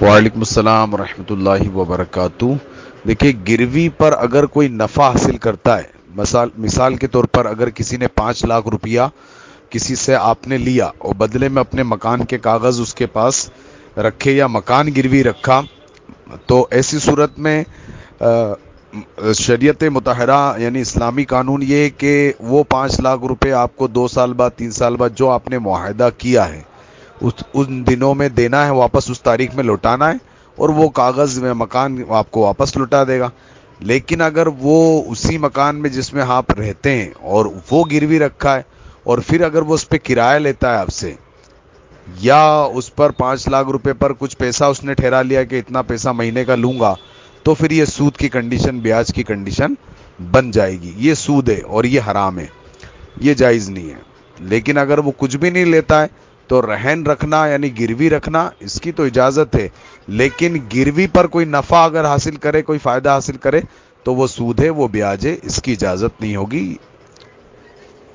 وعلیکم السلام ورحمۃ اللہ وبرکاتہ۔ دیکھیے، گروی پر اگر کوئی نفع حاصل کرتا ہے، مثال مثال کے طور پر اگر کسی نے پانچ لاکھ روپیہ کسی سے آپ نے لیا، اور بدلے میں اپنے مکان کے کاغذ اس کے پاس رکھے یا مکان گروی رکھا، تو ایسی صورت میں شریعت متحرہ یعنی اسلامی قانون یہ کہ وہ پانچ لاکھ روپے آپ کو دو سال بعد، تین سال بعد جو آپ نے معاہدہ کیا ہے ان دنوں میں دینا ہے، واپس اس تاریخ میں لوٹانا ہے اور وہ کاغذ میں مکان آپ کو واپس لوٹا دے گا۔ لیکن اگر وہ اسی مکان میں جس میں آپ رہتے ہیں اور وہ گروی رکھا ہے اور پھر اگر وہ اس پہ کرایہ لیتا ہے آپ سے، یا اس پر پانچ لاکھ روپے پر کچھ پیسہ اس نے ٹھہرا لیا کہ اتنا پیسہ مہینے کا لوں گا، تو پھر یہ سود کی کنڈیشن بیاج کی کنڈیشن بن جائے گی۔ یہ سود ہے اور یہ حرام ہے، یہ جائز نہیں ہے۔ لیکن اگر وہ کچھ بھی نہیں لیتا ہے تو رہن رکھنا یعنی گروی رکھنا اس کی تو اجازت ہے لیکن گروی پر کوئی نفع اگر حاصل کرے، کوئی فائدہ حاصل کرے تو وہ سود ہے، وہ بیاج ہے، اس کی اجازت نہیں ہوگی۔